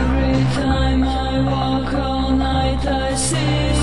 Every time I walk all night, I see.